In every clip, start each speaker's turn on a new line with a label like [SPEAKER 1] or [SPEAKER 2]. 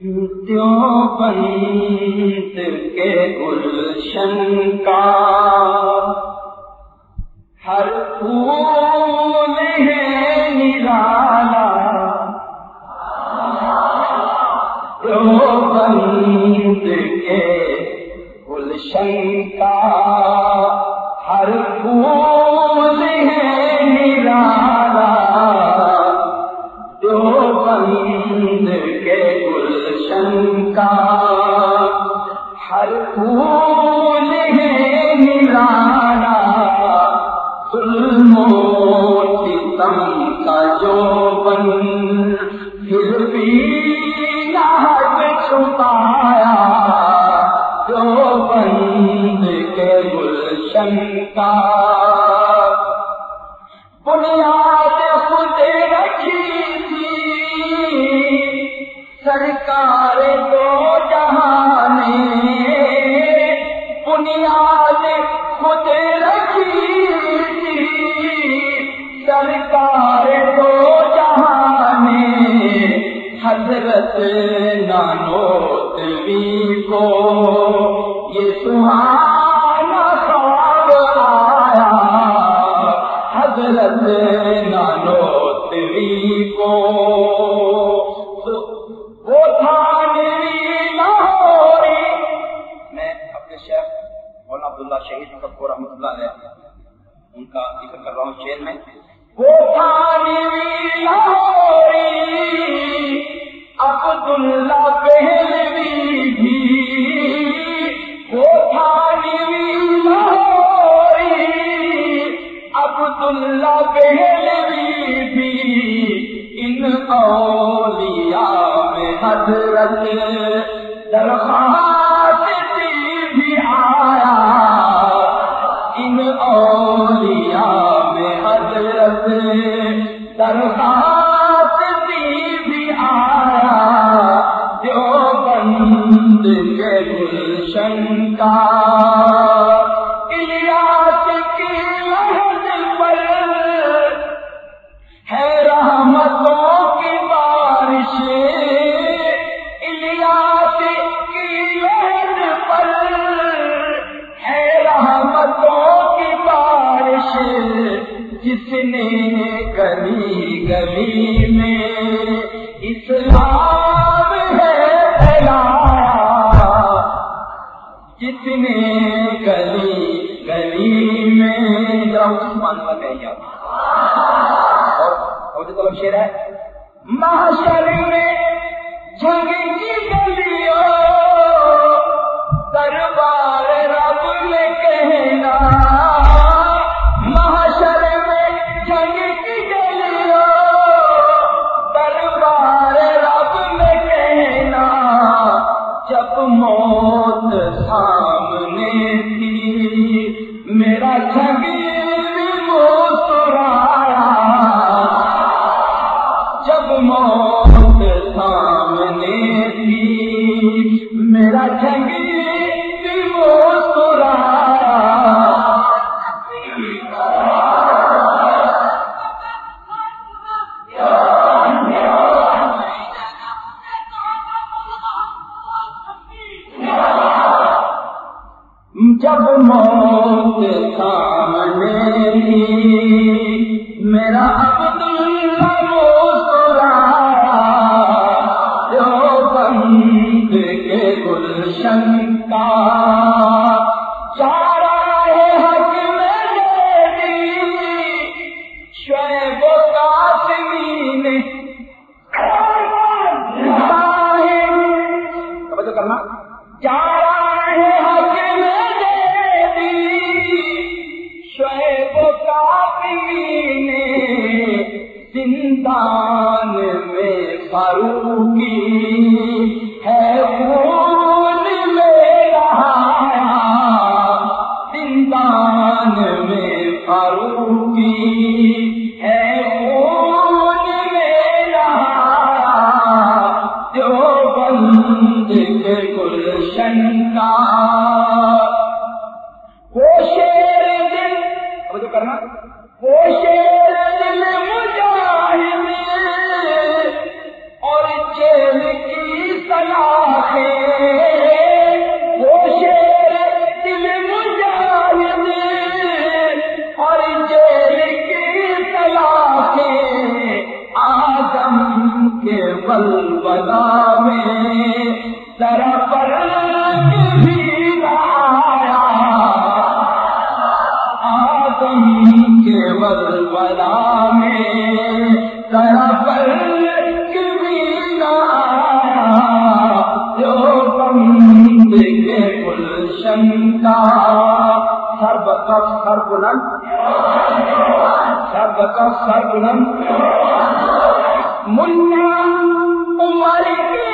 [SPEAKER 1] بند کے گلشن کا ہر پھول ہے نرالا کا ہر پھول ہے نرالا ظلم و ستم کا جو بن، پھر بھی لاہٹ چھپایا، جو بند کے گلشن کا۔ سرکار دو جہان بنیاد خود رکھی تھی۔ سرکار دو جہان حضرت نانو تی کو۔ یہ سہان شیر میں۔ وہ تھانوی لاہوری عبداللہ پہلوی بھی۔ وہ تھانوی لاہوری عبداللہ پہلوی بھی۔ ان اولیاء میں حضرت درخواست بند کے گلشن کا الیاس کی لہد پر ہے رحمتوں کی بارش الیاس کی لہد پر ہے رحمتوں کی بارش جس نے گلی گلی جس گلی گلی میں عثمان اور شیر ہے محشر میں جب موت سامنے تھی میرا عبداللہ مسکرایا جو بند گلشن کا چارہ ہے حق میں شعیب و توجہ کرنا چارہ ہے حق میں دے شعیب و زندان میں فاروقی بند کے گلشن کا۔ وہ شیر دل جو کرنا۔ وہ شیر سر بلند سر بکب سر عمر کے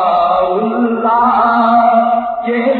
[SPEAKER 1] اللہ کہ